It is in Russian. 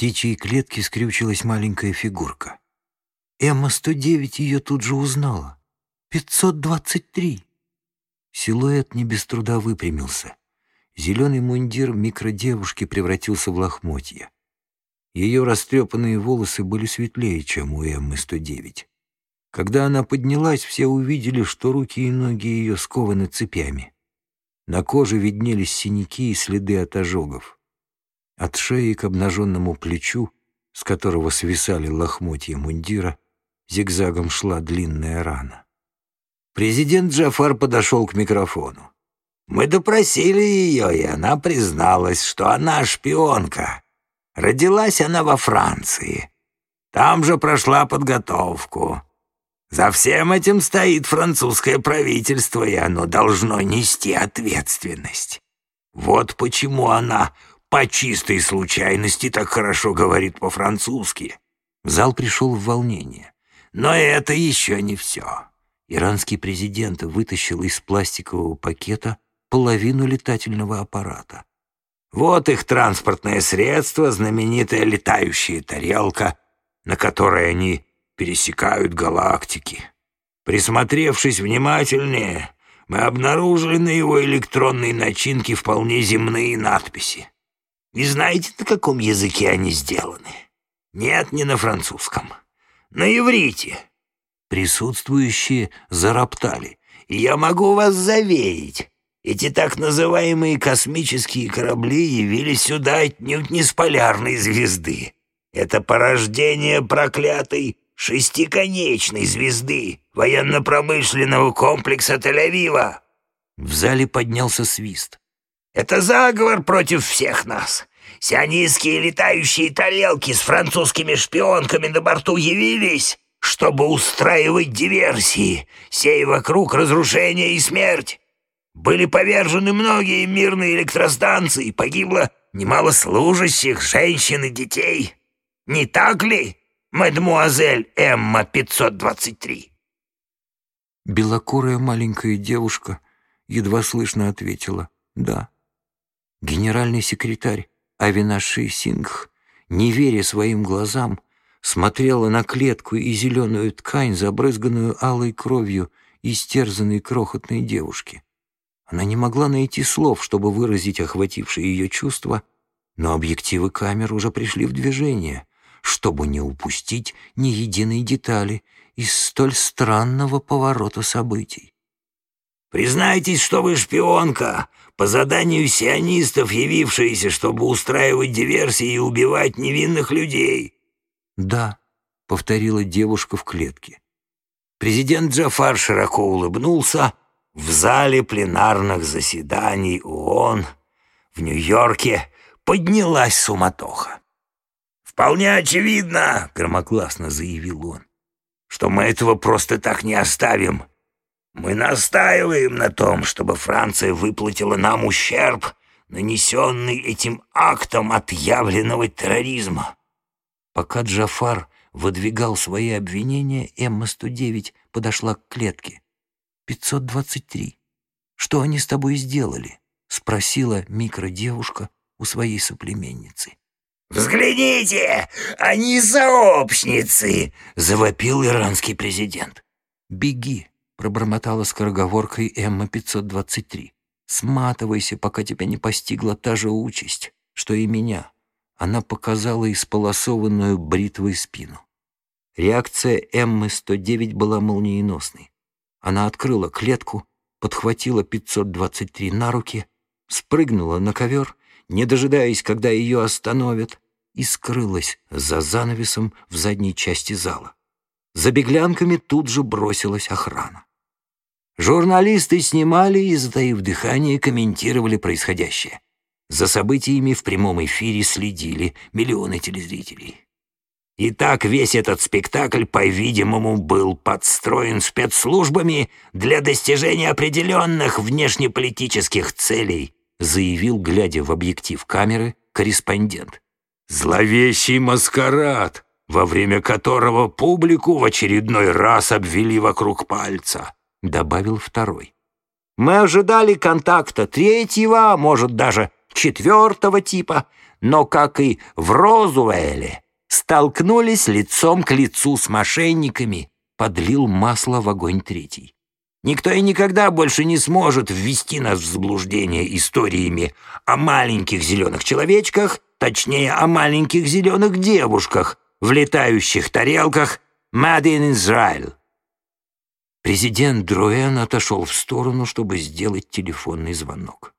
птичьей клетке скрючилась маленькая фигурка. Эмма-109 ее тут же узнала. «523!» Силуэт не без труда выпрямился. Зеленый мундир микродевушки превратился в лохмотья. Ее растрепанные волосы были светлее, чем у Эммы-109. Когда она поднялась, все увидели, что руки и ноги ее скованы цепями. На коже виднелись синяки и следы от ожогов. От шеи к обнаженному плечу, с которого свисали лохмотья мундира, зигзагом шла длинная рана. Президент Джафар подошел к микрофону. «Мы допросили ее, и она призналась, что она шпионка. Родилась она во Франции. Там же прошла подготовку. За всем этим стоит французское правительство, и оно должно нести ответственность. Вот почему она по чистой случайности так хорошо говорит по-французски. Зал пришел в волнение. Но это еще не все. Иранский президент вытащил из пластикового пакета половину летательного аппарата. Вот их транспортное средство, знаменитая летающая тарелка, на которой они пересекают галактики. Присмотревшись внимательнее, мы обнаружили на его электронной начинке вполне земные надписи. И знаете, на каком языке они сделаны? Нет, не на французском. На иврите. Присутствующие зароптали. И я могу вас заверить, эти так называемые космические корабли явились сюда отнюдь не с полярной звезды. Это порождение проклятой шестиконечной звезды военно-промышленного комплекса Тель-Авива. В зале поднялся свист. Это заговор против всех нас. Сионистские летающие тарелки с французскими шпионками на борту явились, чтобы устраивать диверсии, сея вокруг разрушение и смерть. Были повержены многие мирные электростанции, погибло немало служащих, женщин и детей. Не так ли? мадмуазель Эмма 523?» Белокурая маленькая девушка едва слышно ответила «да». Генеральный секретарь Авинаши Сингх, не веря своим глазам, смотрела на клетку и зеленую ткань, забрызганную алой кровью истерзанной крохотной девушки. Она не могла найти слов, чтобы выразить охватившие ее чувства, но объективы камер уже пришли в движение чтобы не упустить ни единой детали из столь странного поворота событий. «Признайтесь, что вы шпионка, по заданию сионистов, явившаяся, чтобы устраивать диверсии и убивать невинных людей». «Да», — повторила девушка в клетке. Президент Джафар широко улыбнулся. В зале пленарных заседаний ООН в Нью-Йорке поднялась суматоха. «Вполне очевидно», — громогласно заявил он, «что мы этого просто так не оставим. Мы настаиваем на том, чтобы Франция выплатила нам ущерб, нанесенный этим актом отъявленного терроризма». Пока Джафар выдвигал свои обвинения, Эмма-109 подошла к клетке. «523. Что они с тобой сделали?» — спросила микродевушка у своей соплеменницы. «Взгляните, они сообщницы!» — завопил иранский президент. «Беги!» — пробормотала скороговоркой Эмма-523. «Сматывайся, пока тебя не постигла та же участь, что и меня». Она показала исполосованную бритвой спину. Реакция Эммы-109 была молниеносной. Она открыла клетку, подхватила 523 на руки, спрыгнула на ковер не дожидаясь, когда ее остановят, и скрылась за занавесом в задней части зала. За беглянками тут же бросилась охрана. Журналисты снимали и, затаив дыхание, комментировали происходящее. За событиями в прямом эфире следили миллионы телезрителей. И так весь этот спектакль, по-видимому, был подстроен спецслужбами для достижения определенных внешнеполитических целей, заявил, глядя в объектив камеры, корреспондент. «Зловещий маскарад, во время которого публику в очередной раз обвели вокруг пальца», добавил второй. «Мы ожидали контакта третьего, может, даже четвертого типа, но, как и в Розуэле, столкнулись лицом к лицу с мошенниками, подлил масло в огонь третий. Никто и никогда больше не сможет ввести нас в заблуждение историями о маленьких зеленых человечках, точнее, о маленьких зеленых девушках в летающих тарелках «Made in Israel». Президент Друэн отошел в сторону, чтобы сделать телефонный звонок.